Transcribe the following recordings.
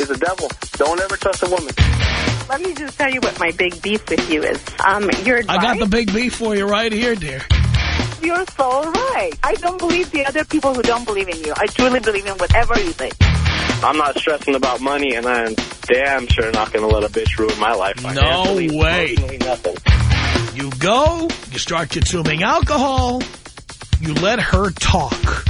is a devil. Don't ever trust a woman. Let me just tell you what my big beef with you is. Um, your advice, I got the big beef for you right here, dear. You're so right. I don't believe the other people who don't believe in you. I truly believe in whatever you say. I'm not stressing about money, and I'm damn sure not going to let a bitch ruin my life. No way. Nothing. You go, you start consuming alcohol, you let her talk.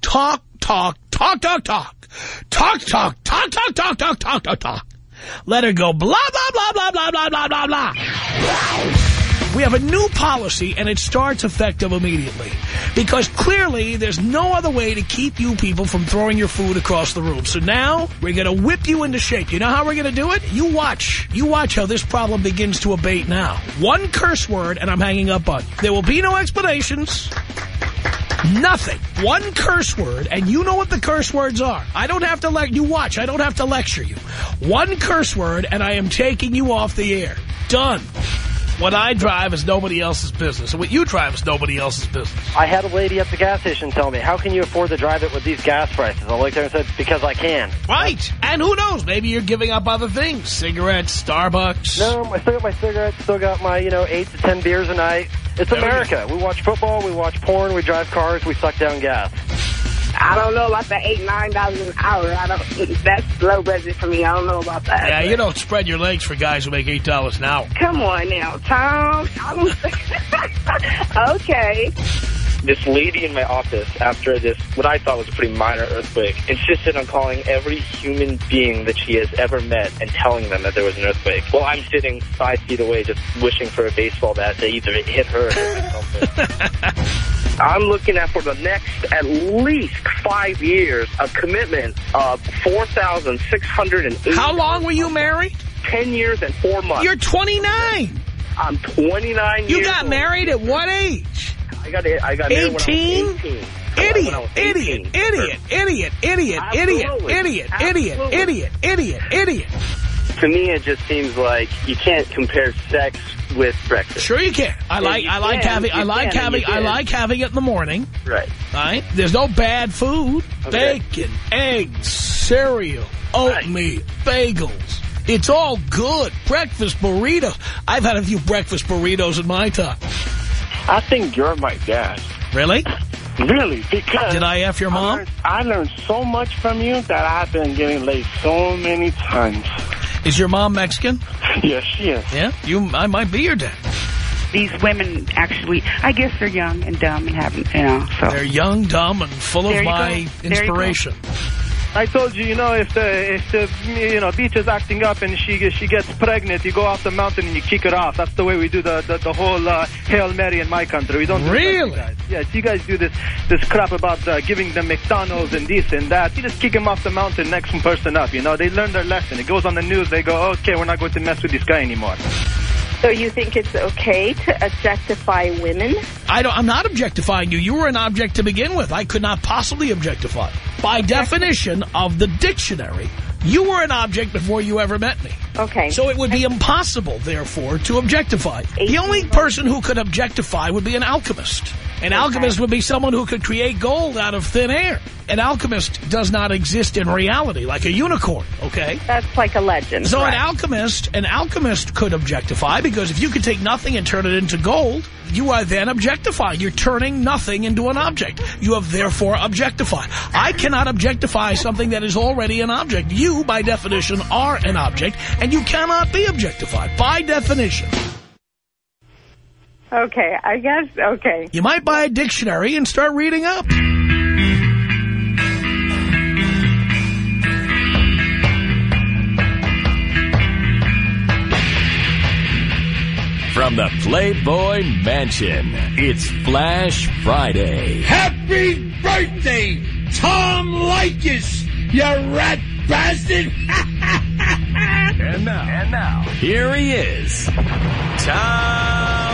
Talk, talk, talk, talk, talk. Talk, talk, talk, talk, talk, talk, talk, talk, talk. Let her go blah, blah, blah, blah, blah, blah, blah, blah, blah. We have a new policy, and it starts effective immediately. Because clearly, there's no other way to keep you people from throwing your food across the room. So now, we're going to whip you into shape. You know how we're going to do it? You watch. You watch how this problem begins to abate now. One curse word, and I'm hanging up on you. There will be no explanations. Nothing. One curse word, and you know what the curse words are. I don't have to let you watch. I don't have to lecture you. One curse word, and I am taking you off the air. Done. What I drive is nobody else's business. And what you drive is nobody else's business. I had a lady at the gas station tell me, how can you afford to drive it with these gas prices? I looked at her and said, because I can. Right. And who knows? Maybe you're giving up other things. Cigarettes, Starbucks. No, I still got my cigarettes, still got my, you know, eight to ten beers a night. It's America. We watch football, we watch porn, we drive cars, we suck down gas. I don't know about the eight, nine dollars an hour. I don't. That's low budget for me. I don't know about that. Yeah, you don't spread your legs for guys who make $8 an hour. Come on now, Tom. I okay. This lady in my office, after this, what I thought was a pretty minor earthquake, insisted on calling every human being that she has ever met and telling them that there was an earthquake. Well, I'm sitting five feet away just wishing for a baseball bat to either hit her or something. I'm looking at for the next at least five years a commitment of four thousand six hundred and eight. How long were you married? Ten years and four months. You're 29. I'm 29 You years got old. married at what age? I got I got married when I was 18? 18. Idiot, When I was idiot, idiot, idiot, idiot, idiot, Absolutely. idiot, idiot, Absolutely. idiot, idiot, idiot. To me, it just seems like you can't compare sex with breakfast. Sure you can. I Yeah, like you I like can. having I like can, having I like having it in the morning. Right. Right? There's no bad food. Okay. Bacon, eggs, cereal, oatmeal, bagels. It's all good. Breakfast burritos. I've had a few breakfast burritos in my time. I think you're my dad. Really? Really, because... Did I F your I mom? learned, I learned so much from you that I've been getting laid so many times. Is your mom Mexican? Yes, she is. Yeah? You, I might be your dad. These women actually, I guess they're young and dumb and haven't, you know, so. They're young, dumb, and full of There you my go. There you go. I told you, you know, if the if the you know beach is acting up and she she gets pregnant, you go off the mountain and you kick her off. That's the way we do the the, the whole uh, hail mary in my country. We don't do it like you Really? guys. Yes, you guys do this this crap about uh, giving them McDonald's and this and that. You just kick them off the mountain, next person up. You know, they learn their lesson. It goes on the news. They go, okay, we're not going to mess with this guy anymore. So you think it's okay to objectify women? I don't, I'm not objectifying you. You were an object to begin with. I could not possibly objectify. By definition of the dictionary, you were an object before you ever met me. Okay. So it would be impossible, therefore, to objectify. The only person who could objectify would be an alchemist. An alchemist would be someone who could create gold out of thin air. An alchemist does not exist in reality, like a unicorn, okay? That's like a legend. So an alchemist, an alchemist could objectify because if you could take nothing and turn it into gold, you are then objectifying. You're turning nothing into an object. You have therefore objectified. I cannot objectify something that is already an object. You, by definition, are an object, and you cannot be objectified, by definition. Okay, I guess, okay. You might buy a dictionary and start reading up. From the Playboy Mansion, it's Flash Friday. Happy birthday, Tom Leykis, you rat bastard! And now, and now, here he is, Tom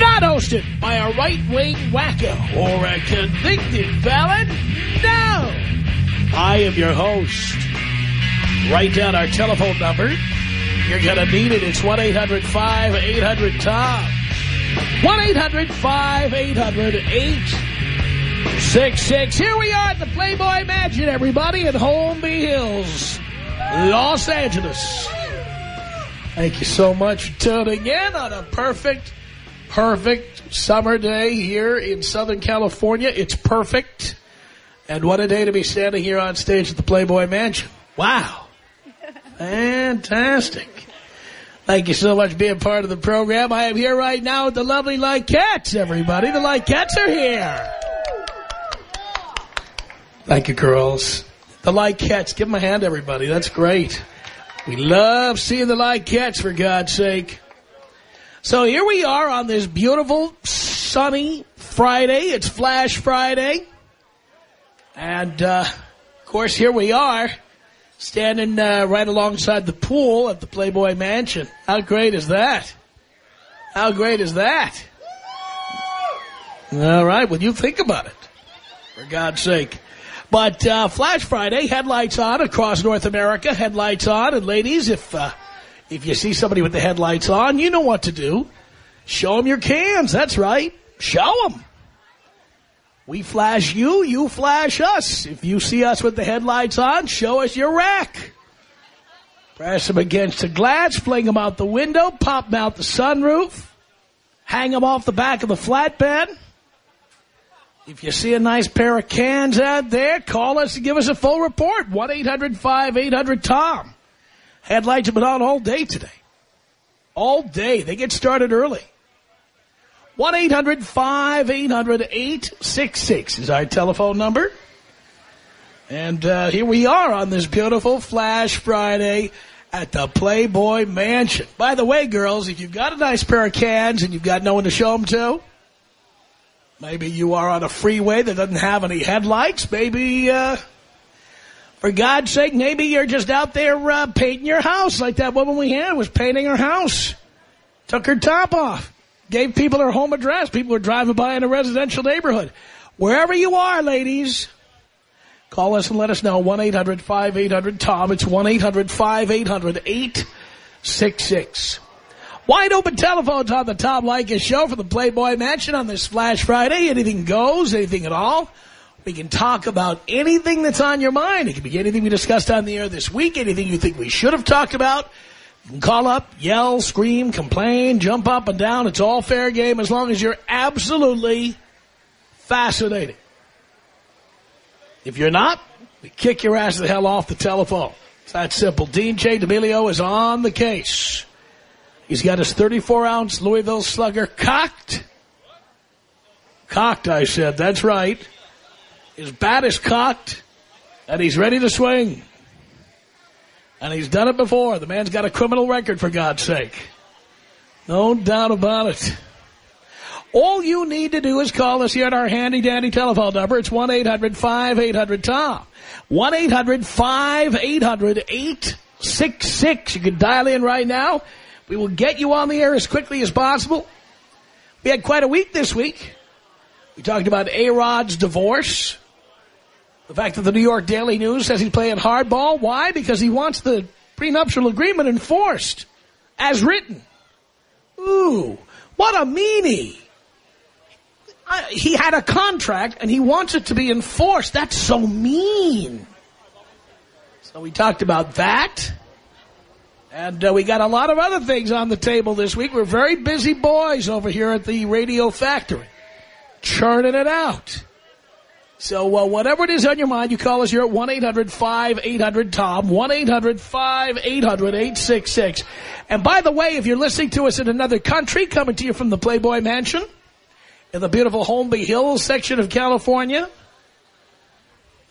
Not hosted by a right-wing wacko or a convicted felon. No. I am your host. Write down our telephone number. You're going to need it. It's 1-800-5800-TOM. 1-800-5800-866. Here we are at the Playboy Mansion, everybody, in Holmby Hills, Los Angeles. Thank you so much for tuning in on a perfect, perfect summer day here in Southern California. It's perfect. And what a day to be standing here on stage at the Playboy Mansion. Wow. Fantastic. Thank you so much for being part of the program. I am here right now with the lovely Likettes, everybody. The Likettes are here. Thank you, girls. The Likettes. Give them a hand, everybody. That's great. We love seeing the Likettes, for God's sake. So here we are on this beautiful, sunny Friday. It's Flash Friday. And, uh, of course, here we are, standing uh, right alongside the pool at the Playboy Mansion. How great is that? How great is that? All right, well, you think about it, for God's sake. But uh, Flash Friday, headlights on across North America, headlights on. And ladies, if uh, if you see somebody with the headlights on, you know what to do. Show them your cans. That's right. Show them. We flash you, you flash us. If you see us with the headlights on, show us your rack. Press them against the glass, fling them out the window, pop them out the sunroof, hang them off the back of the flatbed. If you see a nice pair of cans out there, call us and give us a full report. 1-800-5800-TOM. Headlights have been on all day today. All day. They get started early. 1-800-5800-866 is our telephone number. And uh, here we are on this beautiful Flash Friday at the Playboy Mansion. By the way, girls, if you've got a nice pair of cans and you've got no one to show them to, maybe you are on a freeway that doesn't have any headlights, maybe, uh, for God's sake, maybe you're just out there uh, painting your house like that woman we had was painting her house. Took her top off. Gave people her home address. People were driving by in a residential neighborhood. Wherever you are, ladies, call us and let us know. 1-800-5800-TOM. It's 1-800-5800-866. Wide open telephones on the Tom Leykis show for the Playboy Mansion on this Flash Friday. Anything goes, anything at all. We can talk about anything that's on your mind. It can be anything we discussed on the air this week, anything you think we should have talked about. You can call up, yell, scream, complain, jump up and down. It's all fair game as long as you're absolutely fascinating. If you're not, we kick your ass the hell off the telephone. It's that simple. Dean J. D'Amelio is on the case. He's got his 34-ounce Louisville Slugger cocked. Cocked, I said. That's right. His bat is cocked, and he's ready to swing. And he's done it before. The man's got a criminal record, for God's sake. No doubt about it. All you need to do is call us here at our handy-dandy telephone number. It's 1-800-5800-TOM. 1-800-5800-866. You can dial in right now. We will get you on the air as quickly as possible. We had quite a week this week. We talked about A-Rod's divorce. The fact that the New York Daily News says he's playing hardball. Why? Because he wants the prenuptial agreement enforced as written. Ooh, what a meanie. I, he had a contract and he wants it to be enforced. That's so mean. So we talked about that. And uh, we got a lot of other things on the table this week. We're very busy boys over here at the Radio Factory. Churning it out. So uh, whatever it is on your mind, you call us here at 1-800-5800-TOM, 1-800-5800-866. And by the way, if you're listening to us in another country, coming to you from the Playboy Mansion, in the beautiful Holmby Hills section of California,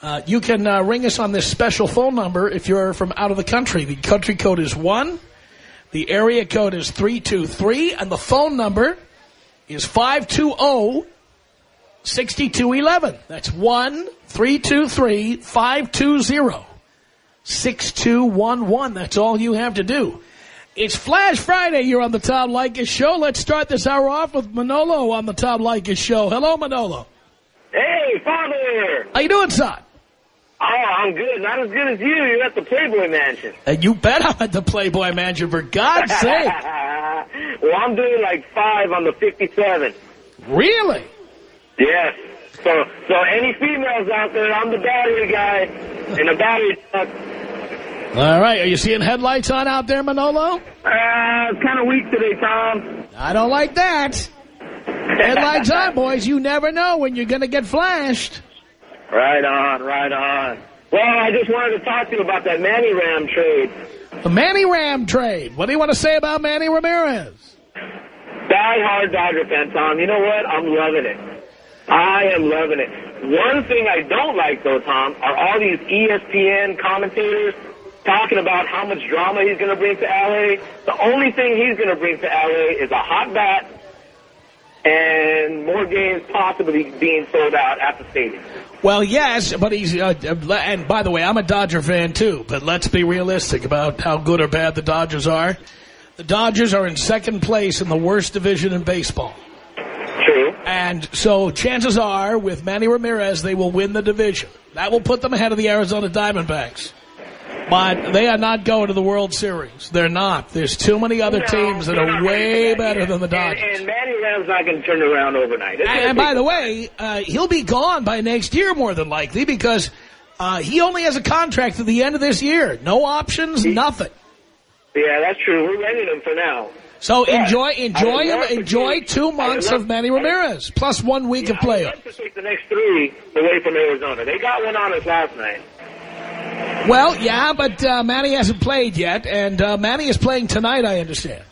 uh, you can uh, ring us on this special phone number if you're from out of the country. The country code is 1, the area code is 323, and the phone number is 520 6211. That's 1-323-520-6211. That's all you have to do. It's Flash Friday. You're on the Tom Leykis Show. Let's start this hour off with Manolo on the Tom Leykis Show. Hello, Manolo. Hey, father! How you doing, son? Oh, I'm good. Not as good as you. You're at the Playboy Mansion. And you bet I'm at the Playboy Mansion, for God's sake. well, I'm doing like five on the 57. Really? Yes. So, so any females out there, I'm the battery guy in a battery truck. All right. Are you seeing headlights on out there, Manolo? Uh, it's kind of weak today, Tom. I don't like that. Headlights on, boys. You never know when you're going to get flashed. Right on, right on. Well, I just wanted to talk to you about that Manny Ram trade. The Manny Ram trade. What do you want to say about Manny Ramirez? Die-hard Dodger fan, Tom. You know what? I'm loving it. I am loving it. One thing I don't like, though, Tom, are all these ESPN commentators talking about how much drama he's going to bring to L.A. The only thing he's going to bring to L.A. is a hot bat and more games possibly being sold out at the stadium. Well, yes, but he's, uh, uh, and by the way, I'm a Dodger fan too, but let's be realistic about how good or bad the Dodgers are. The Dodgers are in second place in the worst division in baseball. True. And so chances are, with Manny Ramirez, they will win the division. That will put them ahead of the Arizona Diamondbacks. But they are not going to the World Series. They're not. There's too many other No, teams that they're way that better yet. than the And, Dodgers. and Manny Ram's not going to turn around overnight. It's And, and by the way, uh, he'll be gone by next year more than likely because uh, he only has a contract to the end of this year. No options, nothing. Yeah, that's true. We're renting him for now. So Yeah. enjoy, enjoy him, enjoy two months love- of Manny Ramirez plus one week of Yeah, playoffs. love to take the next three away from Arizona. They got one on us last night. Well, yeah, but uh, Manny hasn't played yet, and uh, Manny is playing tonight. I understand.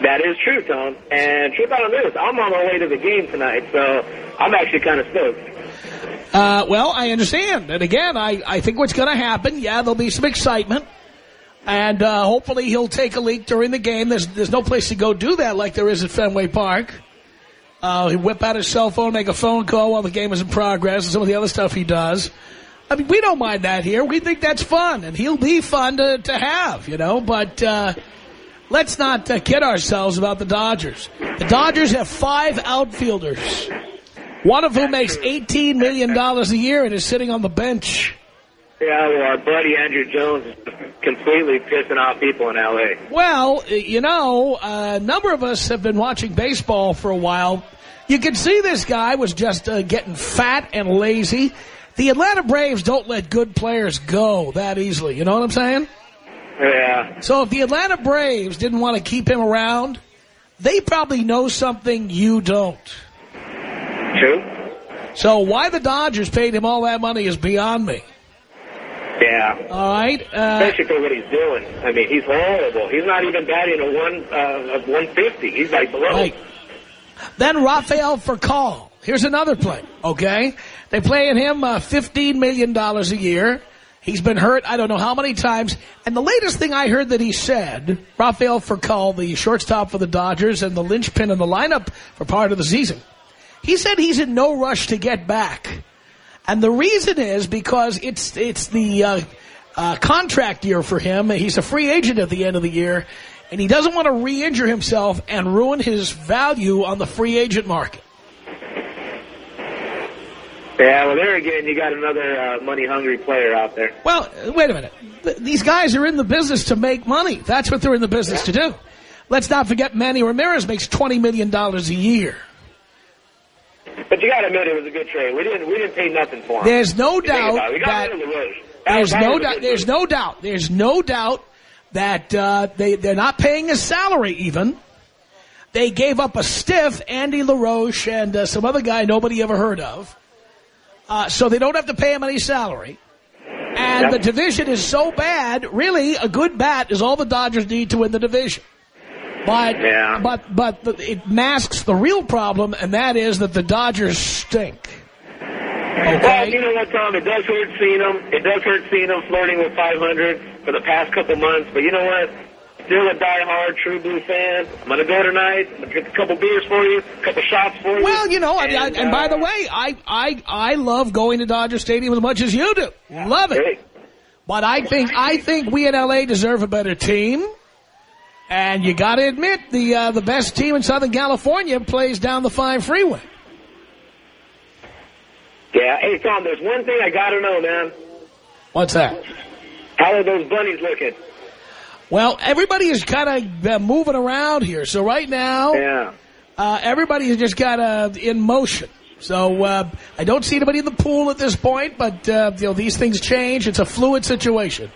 That is true, Tom. And trip out on this, I'm on my way to the game tonight, so I'm actually kind of stoked. Uh, well, I understand. And again, I, I think what's going to happen, yeah, there'll be some excitement. And uh, hopefully he'll take a leak during the game. There's there's no place to go do that like there is at Fenway Park. Uh, he whip out his cell phone, make a phone call while the game is in progress, and some of the other stuff he does. I mean, we don't mind that here. We think that's fun, and he'll be fun to, to have, you know. But uh, let's not uh, kid ourselves about the Dodgers. The Dodgers have five outfielders, one of whom makes $18 million a year and is sitting on the bench. Yeah, well, our buddy Andruw Jones is completely pissing off people in L.A. Well, you know, a number of us have been watching baseball for a while. You can see this guy was just uh, getting fat and lazy. The Atlanta Braves don't let good players go that easily. You know what I'm saying? Yeah. So if the Atlanta Braves didn't want to keep him around, they probably know something you don't. True? So why the Dodgers paid him all that money is beyond me. Yeah. All right? Uh, Especially for what he's doing. I mean, he's horrible. He's not even batting a one uh, a 150. He's like below. Right. Then Rafael Furcal. Here's another play, okay? They paying him uh, $15 million a year. He's been hurt I don't know how many times. And the latest thing I heard that he said, Rafael Furcal, the shortstop for the Dodgers and the linchpin in the lineup for part of the season, he said he's in no rush to get back. And the reason is because it's it's the uh, uh, contract year for him. He's a free agent at the end of the year, and he doesn't want to re-injure himself and ruin his value on the free agent market. Yeah, well, there again, you got another uh, money-hungry player out there. Well, wait a minute. Th- These guys are in the business to make money. That's what they're in the business to do. Let's not forget Manny Ramirez makes $20 million a year. But you got to admit, it was a good trade. We didn't we didn't pay nothing for him. There's no doubt about it. We got that rid of LaRoche. That there's no doubt. There's no doubt. There's no doubt that uh, they they're not paying his salary even. They gave up a stiff Andy LaRoche and uh, some other guy nobody ever heard of. Uh, so they don't have to pay him any salary. And Yep. the division is so bad, really, a good bat is all the Dodgers need to win the division. But, Yeah. but, but the, it masks the real problem, and that is that the Dodgers stink. Well, you know what, Tom? It does hurt seeing him. It does hurt seeing him flirting with 500 for the past couple months. But you know what? Still a die-hard True Blue fan. I'm going to go tonight. I'm to drink a couple beers for you, a couple shots for you. Well, you know, and, And, and by uh, the way, I, I, I love going to Dodger Stadium as much as you do. Love it. Hey, But I think, I think we in L.A. deserve a better team. And you got to admit, the uh, the best team in Southern California plays down the 5 freeway. Yeah. Hey, Tom, there's one thing I got to know, man. What's that? How are those bunnies looking? Well, everybody is kind of uh, moving around here. So right now, Yeah. uh, everybody is just kind of in motion. So uh, I don't see anybody in the pool at this point, but uh, you know these things change. It's a fluid situation.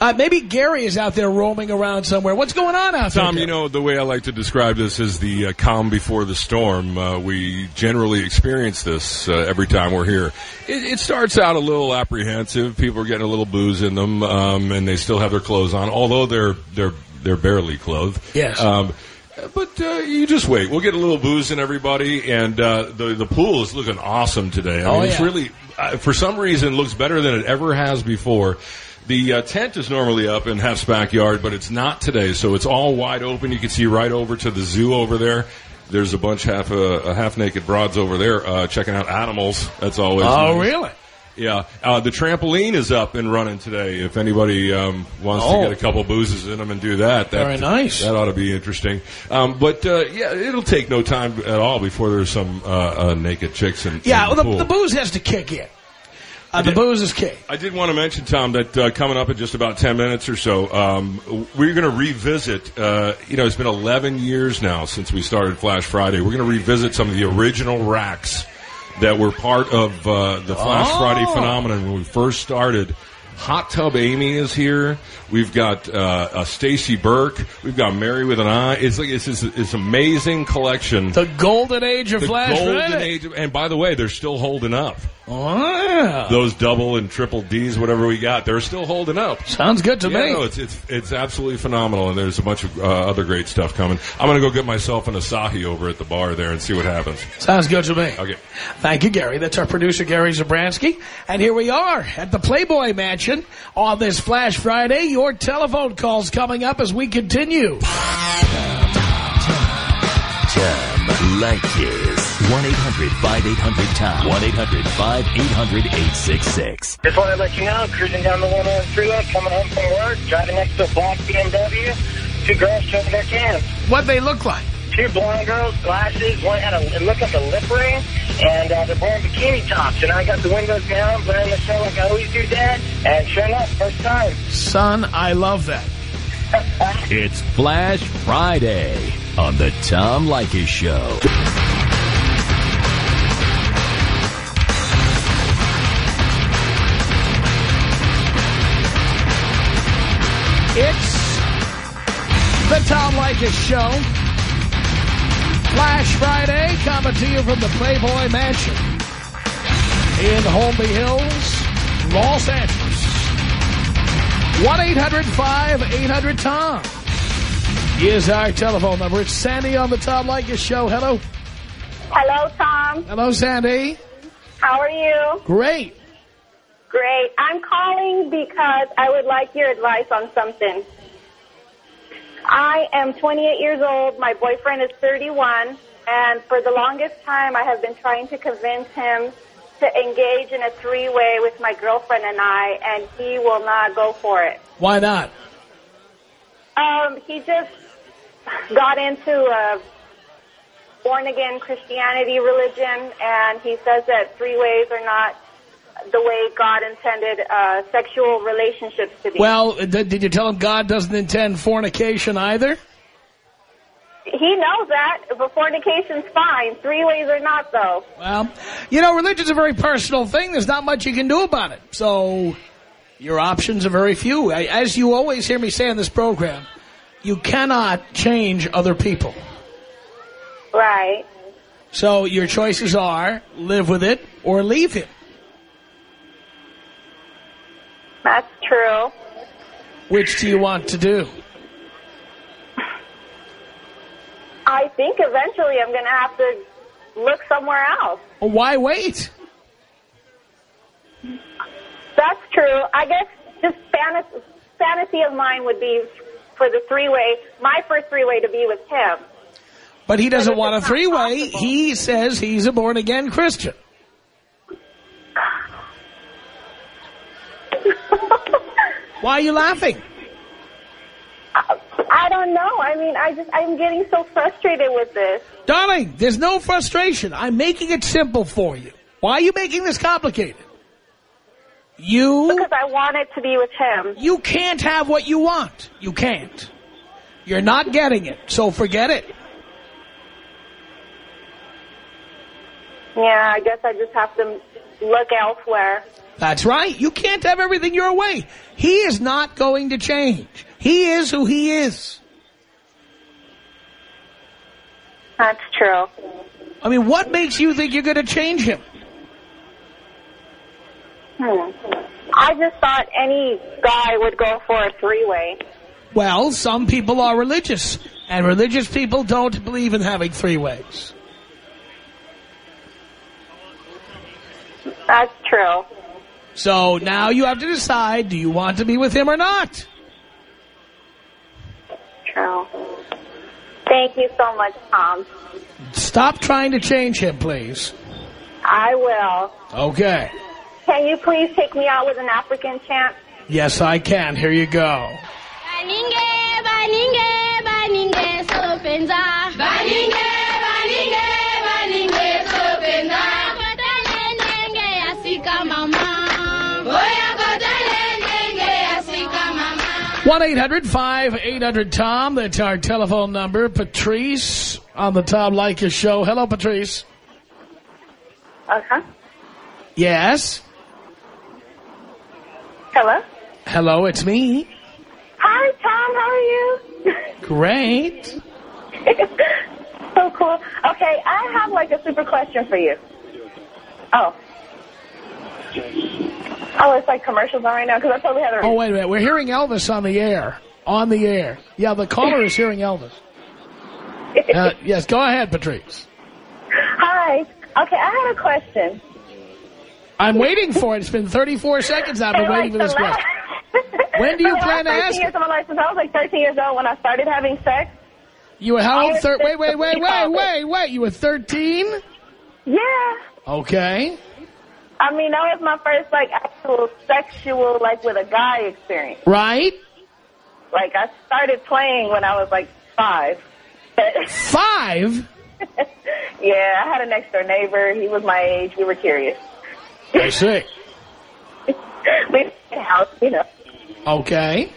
Uh, maybe Gary is out there roaming around somewhere. What's going on out there? Tom, you know, the way I like to describe this is the uh, calm before the storm. Uh, we generally experience this uh, every time we're here. It, it starts out a little apprehensive. People are getting a little booze in them, um, and they still have their clothes on, although they're they're they're barely clothed. Yes. Um, but uh, you just wait. We'll get a little booze in everybody, and uh, the the pool is looking awesome today. I Oh, mean, it's really, uh, for some reason, looks better than it ever has before. The uh, tent is normally up in Hef's backyard, but it's not today, so it's all wide open. You can see right over to the zoo over there. There's a bunch half uh, half naked broads over there uh, checking out animals. That's always Oh, nice. really? Yeah, uh, the trampoline is up and running today. If anybody um, wants Oh. to get a couple boozes in them and do that, that Very nice. That ought to be interesting. Um, but uh, yeah, it'll take no time at all before there's some uh, uh, naked chicks in, Yeah, in the, well, pool. the, the booze has to kick in. Uh, the booze is king. I did want to mention, Tom, that uh, coming up in just about 10 minutes or so, um, we're going to revisit, uh, you know, it's been 11 years now since we started Flash Friday. We're going to revisit some of the original racks that were part of uh, the Flash Oh. Friday phenomenon when we first started. Hot Tub Amy is here. We've got uh, uh, Stacy Burke. We've got Mary with an Eye. It's like it's this amazing collection. The golden age of The Flash golden Friday. age, of- and by the way, they're still holding up. Oh, yeah. Those double and triple D's, whatever we got, they're still holding up. Sounds good to yeah, me. No, it's it's it's absolutely phenomenal, and there's a bunch of uh, other great stuff coming. I'm going to go get myself an Asahi over at the bar there and see what happens. Sounds good to me. Okay. Thank you, Gary. That's our producer, Gary Zabransky. And here we are at the Playboy Mansion on this Flash Friday. Your telephone calls coming up as we continue. Tom Leykis. 1-800-5800-TOM. 1-800-5800-866. Just want to let you know, cruising down the 101 freeway, coming home from work, driving next to a black BMW, two girls showing their cans. What they look like? Two blonde girls, glasses, one had a, it looked like a lip ring, and uh, they're wearing bikini tops. And I got the windows down, blaring the show like I always do, Dad. And sure enough, first time. Son, I love that. It's Flash Friday on the Tom Leykis Show. It's the Tom Leykis Show. Flash Friday coming to you from the Playboy Mansion in Holmby Hills, Los Angeles. 1-800-5800-TOM is our telephone number. It's Sandy on the Tom Leykis Show. Hello. Hello, Tom. Hello, Sandy. How are you? Great. Great. I'm calling because I would like your advice on something. I am 28 years old. My boyfriend is 31. And for the longest time, I have been trying to convince him to engage in a three-way with my girlfriend and I, and he will not go for it. Why not? Um, he just got into a born-again Christianity religion, and he says that three ways are not the way God intended uh, sexual relationships to be. Well, did did you tell him God doesn't intend fornication either? he knows that, but fornication's fine. Three ways are not, though. Well, you know, religion's a very personal thing. There's not much you can do about it. So your options are very few. I- As you always hear me say in this program, you cannot change other people. Right. So your choices are live with it or leave him. That's true. Which do you want to do? I think eventually I'm going to have to look somewhere else. Well, why wait? That's true. I guess just fantasy, fantasy of mine would be for the three-way, my first three-way to be with him. But he doesn't want a three-way. He says he's a born-again Christian. Why are you laughing? I don't don't know. I mean, I just, I'm getting so frustrated with this. Darling, there's no frustration. I'm making it simple for you. Why are you making this complicated? You... Because I wanted to be with him. You can't have what you want. You can't. You're not getting it, so forget it. Yeah, I guess I just have to look elsewhere. That's right. You can't have everything your way. He is not going to change. He is who he is. That's true. I mean, what makes you think you're going to change him? Hmm. I just thought any guy would go for a three-way. Well, some people are religious, and religious people don't believe in having three ways. That's true. So now you have to decide, do you want to be with him or not? True. Thank you so much, Tom. Stop trying to change him, please. I will. Okay. Can you please take me out with an African chant? Yes, I can. Here you go. Baninge, baninge, baninge, sopenza. Baninge, baninge, 1-800-5800-TOM. That's our telephone number. Patrice on the Tom Leykis show. Hello, Patrice. Uh-huh. Yes? Hello? Hello, it's me. Hi, Tom. How are you? Great. so cool. Okay, I have like a super question for you. Oh. Oh, it's like commercials on right now because I totally had a... Oh, wait a minute. We're hearing Elvis on the air. On the air. Yeah, the caller is hearing Elvis. Uh, yes, go ahead, Patrice. Hi. Okay, I had a question. I'm waiting for it. It's been 34 seconds I've been waiting for this question. When do you plan to last 13 ask years of my life, since I was like 13 years old when I started having sex. You were how old? just wait, wait, wait, wait, wait, wait. You were 13? Yeah. Okay. I mean, that was my first like actual sexual like with a guy experience. Right? Like I started playing when I was like five. Five? yeah, I had a next door neighbor. He was my age. We were curious. I see. we house, you know. Okay.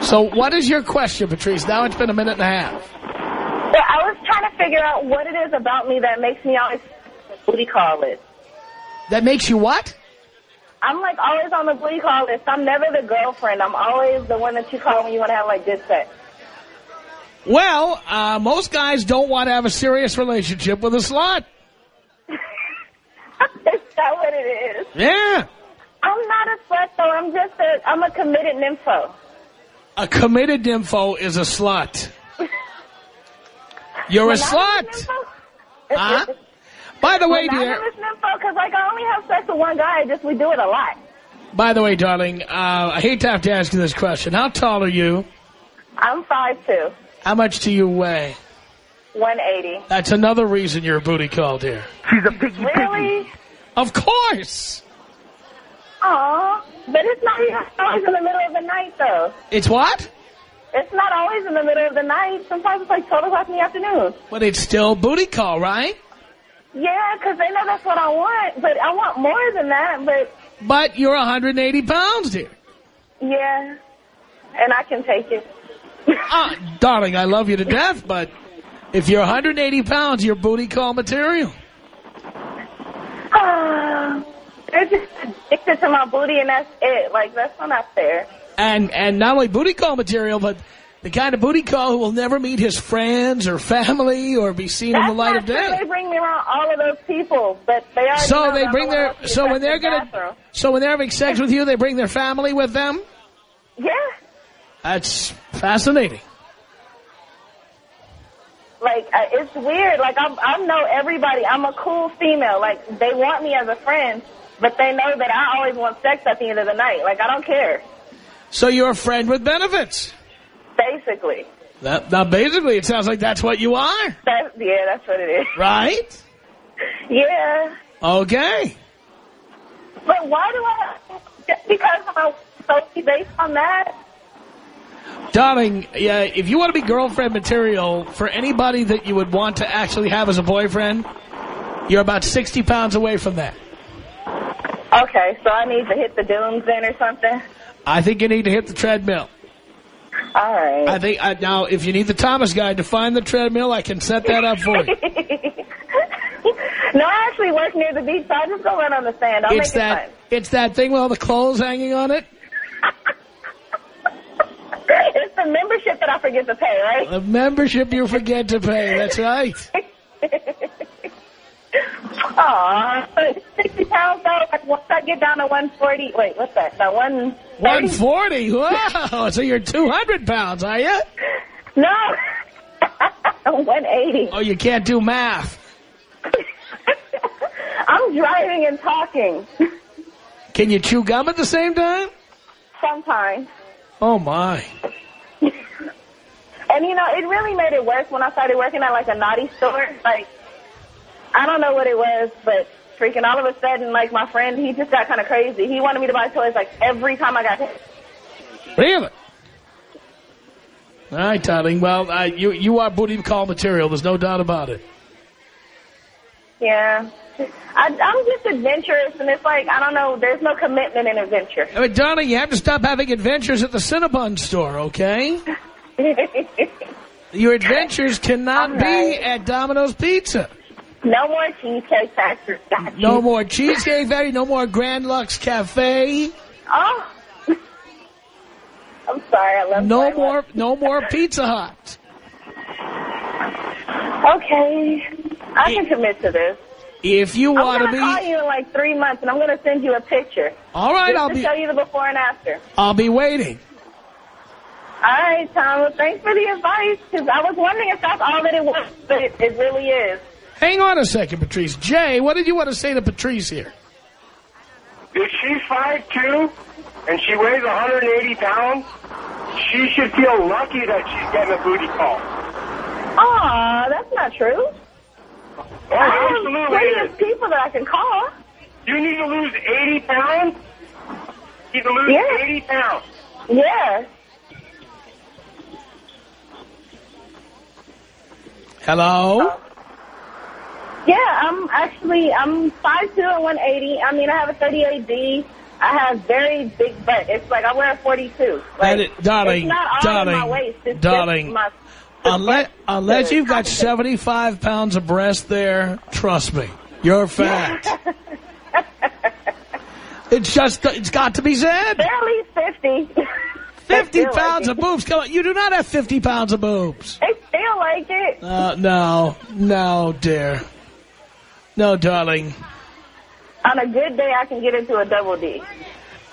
So what is your question, Patrice? Now it's been a minute and a half. I was trying to figure out what it is about me that makes me always booty call list. That makes you what? I'm like always on the booty call list. I'm never the girlfriend. I'm always the one that you call when you want to have like good sex. Well, uh, most guys don't want to have a serious relationship with a slut. is that what it is? Yeah. I'm not a slut though. I'm just a I'm a committed nympho. A committed nympho is a slut. You're a slut. nympho? Huh? By the way, dear. Monogamous nympho, because like I only have sex with one guy. Just we do it a lot. By the way, darling, uh, I hate to have to ask you this question. How tall are you? I'm five two, How much do you weigh? one eighty. That's another reason you're a booty call, dear. She's a piggy. Really? Of course. Aw, but it's not always in the middle of the night though. It's what? It's not always in the middle of the night. Sometimes it's like 12 o'clock in the afternoon. But it's still booty call, right? Yeah, 'cause they know that's what I want. But I want more than that. But But you're 180 pounds, dear. yeah, and I can take it. Ah, darling, I love you to death, but if you're 180 pounds, you're booty call material. They're just addicted to my booty, and that's it. Like that's not fair. And and not only booty call material, but the kind of booty call who will never meet his friends or family or be seen in the light of day. They bring me around all of those people, but they are. So they bring their the one who so when they're gonna bathroom. so when they're having sex with you, they bring their family with them. Yeah, That's fascinating. like uh, it's weird. Like I'm, I know everybody. I'm a cool female. Like they want me as a friend, but they know that I always want sex at the end of the night. Like I don't care. So you're a friend with benefits. Basically, That, now, basically, it sounds like that's what you are, that's yeah, that's what it is. right? Yeah, Okay. but why do I? Just because I'm so based on that. Darling, yeah, if you want to be girlfriend material for anybody that you would want to actually have as a boyfriend, you're about 60 pounds away from that. Okay, so I need to hit the dunes then or something? I think you need to hit the treadmill. All right. I think uh, now, if you need the Thomas guide to find the treadmill, I can set that up for you. no, I actually work near the beach, so I just go run on the sand. I'll it's make that it it's that thing with all the clothes hanging on it. It's the membership that I forget to pay, right? The membership you forget to pay. That's right. Aw, 60 pounds though. Like, once I get down to 140, wait, what's that? No, one. 140. Wow. So you're 200 pounds, are you? No. 180. Oh, you can't do math. I'm driving and talking. Can you chew gum at the same time? Sometimes. Oh, my. And you know, it really made it worse when I started working at like a naughty store. Like, I don't know what it was, but freaking all of a sudden, like my friend, he just got kind of crazy. He wanted me to buy toys like every time I got hit. Really? All right, darling. Well, I, you you are booty call material. There's no doubt about it. Yeah. I, I'm just adventurous, and it's like, I don't know, there's no commitment in adventure. I mean, darling, you have to stop having adventures at the Cinnabon store, okay? Your adventures cannot be at Domino's Pizza. No more cheesecake factory. No more Cheesecake Factory, no more Grand Lux Cafe. Oh. I'm sorry, I love No more, no more Pizza Hut. Okay. I can commit to this. If you I'm want to going to be, call you in like three months, and I'm going to send you a picture. All right, I'll be- show you the before and after. I'll be waiting. All right, Tom. Well, thanks for the advice, because I was wondering if that's all that it was, but it, it really is. Hang on a second, Patrice. Jay, what did you want to say to Patrice here? If she's 5'2", and she weighs 180 pounds, she should feel lucky that she's getting a booty call. Aw, that's not true. Oh, I have plenty of people that I can call. You need to lose 80 pounds? You need to lose Yeah. 80 pounds. Yeah. Hello? Uh, Yeah, I'm actually, I'm 5'2", and 180. I mean, I have a 38D. I have very big butt. It's like I wear a 42. That is- darling, it's not all darling, in my waist. It's darling. My, Unless, unless you've got 75 pounds of breast there, trust me, you're fat. it's just, it's got to be said. Barely 50. 50 feel like pounds of boobs. Come on, you do not have 50 pounds of boobs. I feel like it. Uh, no, no, dear. No, darling. On a good day, I can get into a double D.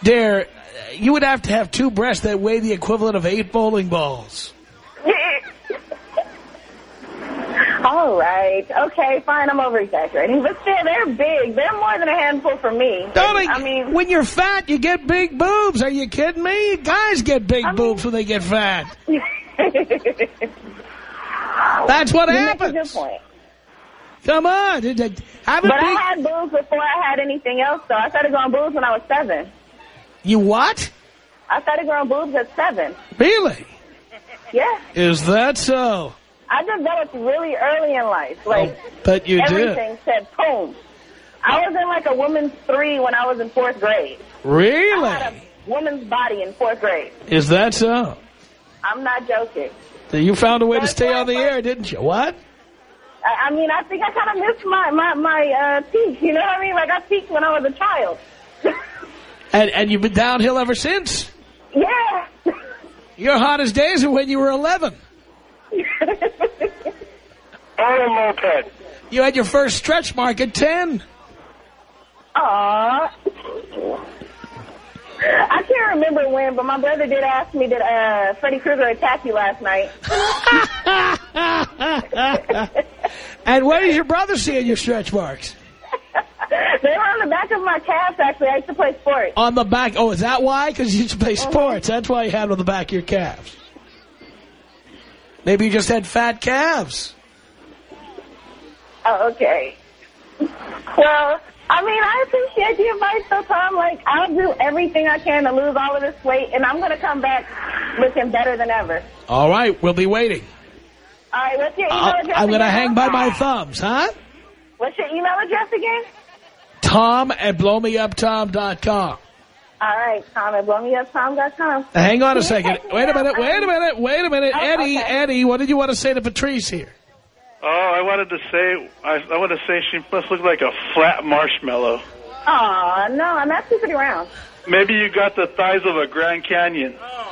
Dear, you would have to have two breasts that weigh the equivalent of eight bowling balls. All right. Okay, fine. I'm over-exaggerating. But still, they're big. They're more than a handful for me. Darling, I mean, when you're fat, you get big boobs. Are you kidding me? Guys get big boobs when they get fat. That's what you make a happens. good point. Come on. Have a But big... I had boobs before I had anything else, though. I started growing boobs when I was seven. You what? I started growing boobs at seven. Really? Yeah. Is that so? I developed really early in life. Oh, like, but you did. everything said boom. I was in like a woman's three when I was in fourth grade. Really? I had a woman's body in fourth grade. Is that so? I'm not joking. So you found a way to stay on the air, didn't you? What? I, I mean, I think I kind of missed my my my uh, peak. You know what I mean? Like I peaked when I was a child. And and you've been downhill ever since. Yeah. Your hottest days are when you were 11. On a moped. You had your first stretch mark at 10. Aww. I can't remember when, but my brother did ask me did uh, Freddy Krueger attack you last night. And where does your brother see in your stretch marks? they were on the back of my calves, actually. I used to play sports. On the back. Oh, is that why? Because you used to play sports. That's why you had on the back of your calves. Maybe you just had fat calves. Oh, okay. Well, I mean, I appreciate the advice, though, Tom. Like, I'll do everything I can to lose all of this weight, and I'm going to come back looking better than ever. All right, we'll be waiting. All right, what's your uh, email I'll- address I'm going to hang by my thumbs, huh? What's your email address again? Tom at blowmeuptom.com. All right, Tom at blowmeuptom.com. Hang on a second. Wait a minute, wait a minute, wait a minute. Oh, Eddie, okay. Eddie, what did you want to say to Patrice here? Oh, I wanted to say, I, I want to say she must look like a flat marshmallow. Aw, no, I'm actually pretty round. Maybe you got the thighs of a Grand Canyon. Oh.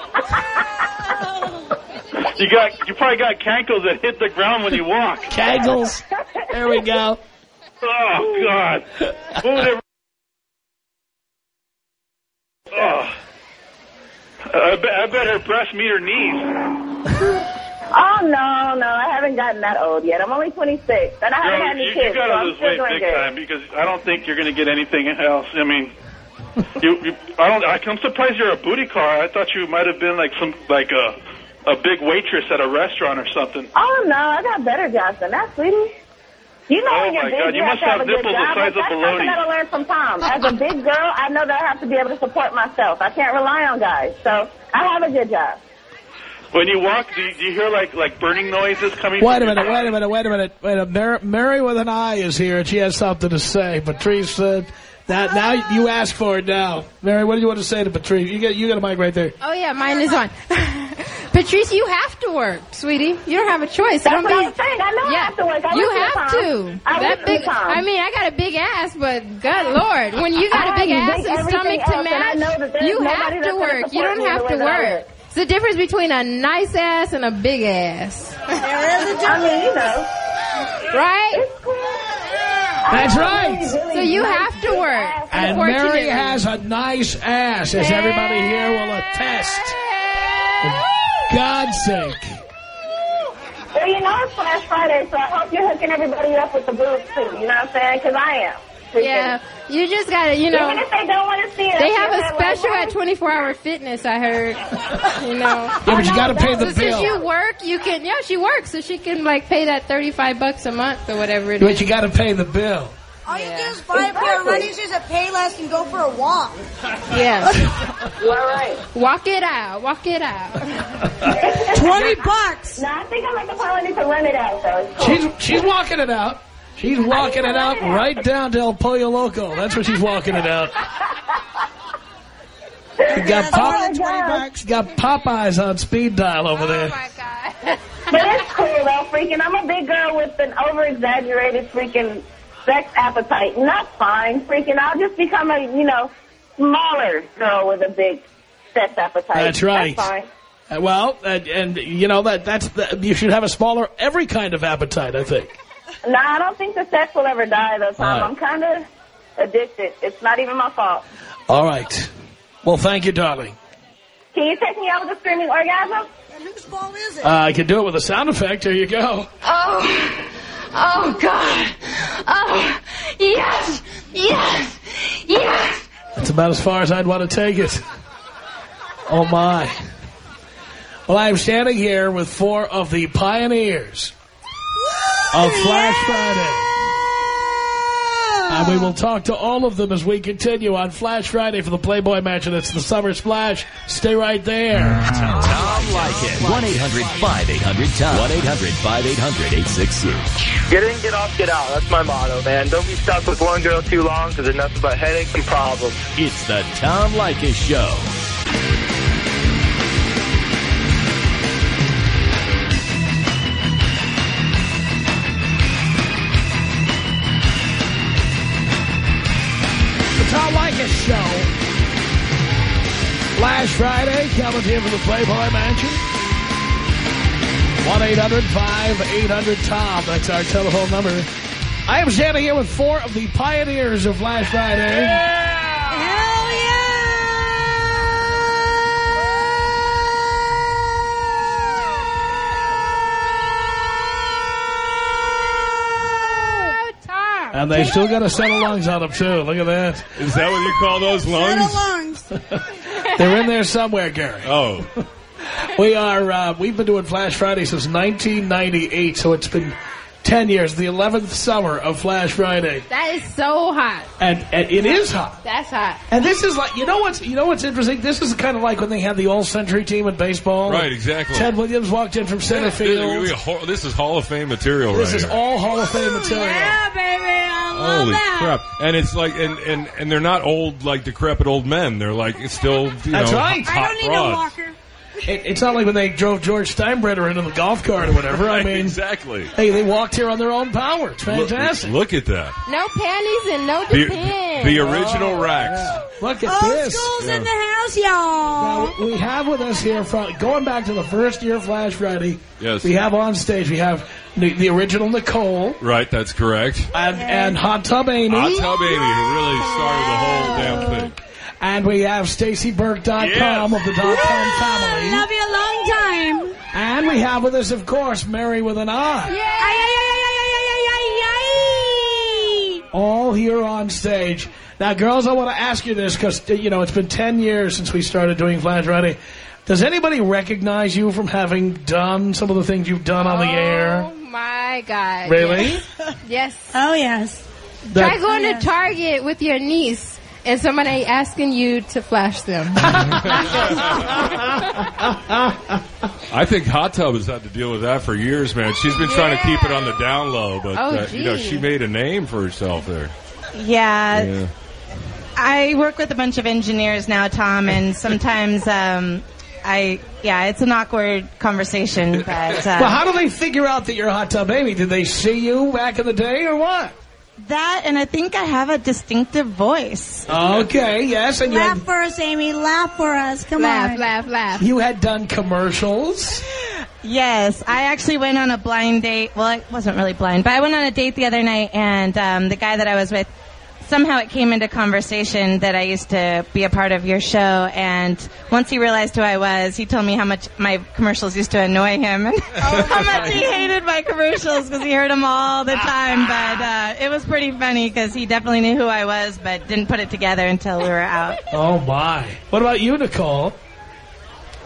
you got, you probably got cankles that hit the ground when you walk. Cankles. There we go. Oh God! What would ever? Oh. I bet, I bet her breasts meet her knees. Oh, no, no, I haven't gotten that old yet. I'm only 26, and I haven't had any you, kids, you gotta I'm lose weight big good. time because I don't think you're gonna get anything else. I mean, you, you I don't. I, I'm surprised you're a booty car. I thought you might have been like some like a a big waitress at a restaurant or something. Oh, no, I got better jobs than that, sweetie. You know Oh, when you're my big, God, you, you have must to have, have a good nipples the job. size of That's bologna. something that I learned from Tom. As a big girl, I know that I have to be able to support myself. I can't rely on guys, so I have a good job. When you walk, do you, do you hear like like burning noises coming? Wait a minute, wait a minute, wait a minute. Wait a Mary, Mary with an eye is here, and she has something to say. Patrice, uh, that, now you ask for it now. Mary, what do you want to say to Patrice? You get, you got a mic right there. Oh yeah, mine is on. Patrice, you have to work, sweetie. You don't have a choice. That's don't what be, I was saying. I know I yeah, have to work. I you listen to have Tom. to. I that big. to I mean, I got a big ass, but good lord, when you got I a big ass and everything stomach to else, and I know that match, you have to work. You don't have to work. Work. It's the difference between a nice ass and a big ass. I mean, you know. Right? That's right. So you have to work. And Mary unfortunately. has a nice ass, as everybody here will attest. For God's sake. Well, you know it's Flash Friday, so I hope you're hooking everybody up with the boobs, too. You know what I'm saying? Because I am. Yeah, you just gotta, you know. Even if they don't want to see it. They I have a special way. at 24 Hour Fitness, I heard. You know. Yeah, but you gotta pay the so since you work, you can, yeah, she works, so she can, like, pay that 35 bucks a month or whatever it But is. you got to pay the bill. All you do is buy a pair of running shoes at Payless and go for a walk. Yes. You all right? Walk it out, walk it out. 20 bucks. No, I think I'm like the pilot need to run it out, though. It's cool. She's she's walking it out. She's walking it out right down to El Pollo Loco. That's where she's walking it out. She got, Pop, she got Popeyes on speed dial over there. But it's cool, though, freaking. I'm a big girl with an over-exaggerated freaking sex appetite, and that's fine. Freaking, I'll just become a, you know, smaller girl with a big sex appetite. That's right. That's fine. Uh, well, uh, and you know that that's the, you should have a smaller every kind of appetite. I think. No, I don't think the sex will ever die, though, Tom. All right. I'm kind of addicted. It's not even my fault. All right. Well, thank you, darling. Can you take me out with a screaming orgasm? And Whose ball is it? Uh, I can do it with a sound effect. Here you go. Oh, oh God. Oh, yes, yes, yes. That's about as far as I'd want to take it. Oh my. Well, I'm standing here with four of the pioneers of Flash Friday. And we will talk to all of them as we continue on Flash Friday for the Playboy Mansion. It's the Summer Splash. Stay right there. Tom Leykis. 1-800-5800-TOM. 1-800-5800-866. Get in, get off, get out. That's my motto, man. Don't be stuck with one girl too long because they're nothing but headaches and problems. It's the Tom Leykis Show. Flash Friday, coming to you from the Playboy Mansion. 1-800-5800-TOM. That's our telephone number. I am standing here with four of the pioneers of Flash Friday. Hell yeah! And they still got a set of lungs on them, too. Look at that. Is that what you call those lungs? They're in there somewhere, Gary. Oh. We are, uh, we've been doing Flash Friday since 1998, so it's been Ten years, the 11th summer of Flash Friday. That is so hot. And, and it is hot. That's hot. And this is like, you know what's, you know what's interesting? This is kind of like when they had the all-century team in baseball. Right, exactly. Ted Williams walked in from center This, field. this is Hall of Fame material This right is here. all Hall of Fame material. Yeah, baby. I love Holy that. crap! And it's like, and, and and they're not old, like decrepit old men. They're like it's still, you That's know, right. hot I don't need no broads. walker. It, it's not like when they drove George Steinbrenner into the golf cart or whatever. I mean, exactly. hey, they walked here on their own power. It's Look, fantastic. look at that. No panties and no The, depends. the original oh, racks. Look at Old this. school's Yeah. in the house, y'all. Now, we have with us here, from going back to the first year of Flash Friday, Yes. we have on stage, we have the, the original Nicole Right, that's correct. and, and Hot Tub Amy. Hot Tub Amy, who really started the whole damn thing. And we have StacyBurke.com yes. of the dot com family. Love you a long time. And we have with us, of course, Mary with an I. Yay! All here on stage. Now, girls, I want to ask you this because, you know, it's been 10 years since we started doing Flash Friday. Does anybody recognize you from having done some of the things you've done on the oh air? Oh, my God. Really? Yes. yes. Oh, yes. Try going yes. to Target with your niece and somebody asking you to flash them. I think Hot Tub has had to deal with that for years, man. She's been trying to keep it on the down low, but Oh, uh, you know she made a name for herself there. Yeah, Yeah. I work with a bunch of engineers now, Tom, and sometimes um, I, yeah, it's an awkward conversation. But uh, well, how do they figure out that you're a Hot Tub Amy? Did they see you back in the day or what? That, and I think I have a distinctive voice. Okay, yes, and you Laugh had, for us, Amy. Laugh for us. Come laugh, on. Laugh, laugh, laugh. you had done commercials. Yes, I actually went on a blind date. Well, I wasn't really blind, but I went on a date the other night, and um, the guy that I was with, somehow it came into conversation that I used to be a part of your show, and once he realized who I was, he told me how much my commercials used to annoy him, and how much he hated my commercials because he heard them all the time. But uh, it was pretty funny because he definitely knew who I was, but didn't put it together until we were out. Oh, my. What about you, Nicole?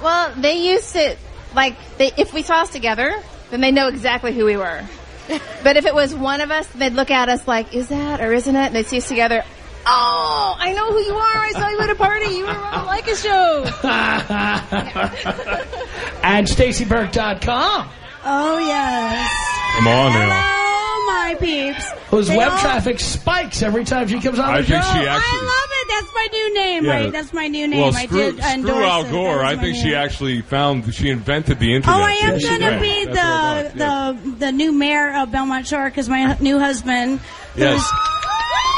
Well, they used to, like, they, if we saw us together, then they know exactly who we were. But if it was one of us, they'd look at us like, is that or isn't it? And they'd see us together. Oh, I know who you are. I saw you at a party. You were on the Leykis show. and StacyBurke.com, Oh, yes. Come on now. Hello, my peeps. whose web all- traffic spikes every time she comes on I the think show. she actually. I love it. That's my new name, Yeah. right? That's my new name. Well, I screw, did screw endorse Al. Gore. I was my think she name. actually found, she invented the internet. Oh, I am Yes, she going to be That's what the thought, the the new mayor of Belmont Shore because my new husband Yes.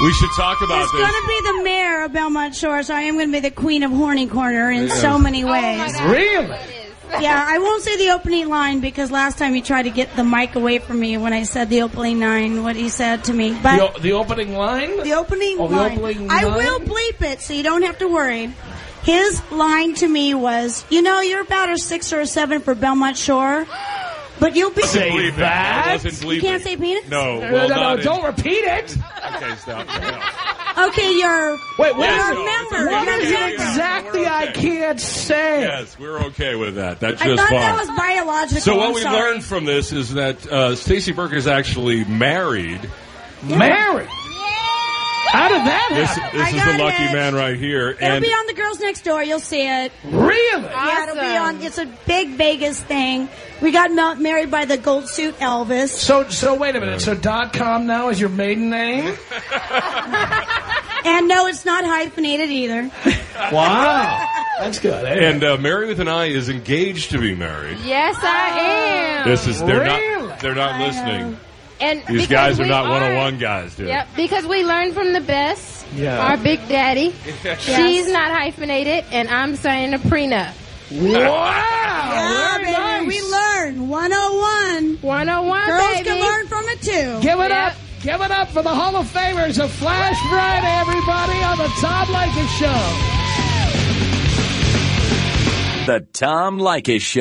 We should talk about is this. going to be the mayor of Belmont Shore. So I am going to be the queen of Horny Corner in Yes. so many oh ways. Really? yeah, I won't say the opening line because last time he tried to get the mic away from me when I said the opening line, what he said to me. But The, the opening line? the opening Oh, the line. opening I line? will bleep it so you don't have to worry. His line to me was, you know, you're about a six or a seven for Belmont Shore, but you'll be. Say Bleep that? I wasn't. You can't say penis? No, No, well, no, no, not in- don't repeat it. Okay, stop. No. Okay, you're. Wait, what Yes, is no, it? it's Remember, What is it exactly we're I can't say? Yes, we're okay with that. That's I thought fine. that was biological. so what I'm we sorry. learned from this is that uh, Stacy Burke is actually married. Married. How did that This, happen? this I is the lucky it. man right here. It'll and be on the girls next door. You'll see it. Really? Yeah, it'll be on. It's a big Vegas thing. We got ma- married by the gold suit Elvis. So, so wait a minute. So dot com now is your maiden name? And no, it's not hyphenated either. Wow. That's good. eh? and uh, Mary with an I is engaged to be married. yes, I am. This is they're Really? not they're not listening. And These guys are we not 101 guys, dude. Yep, because we learned from the best. Yeah. Our big daddy. She's not hyphenated, and I'm signing a prenup. Wow. Yeah, baby, nice. we learn 101. 101, Girls baby. can learn from it too. Give it up. Give it up for the Hall of Famers of Flash Friday, everybody, on the Tom Leykis Show. The Tom Leykis Show.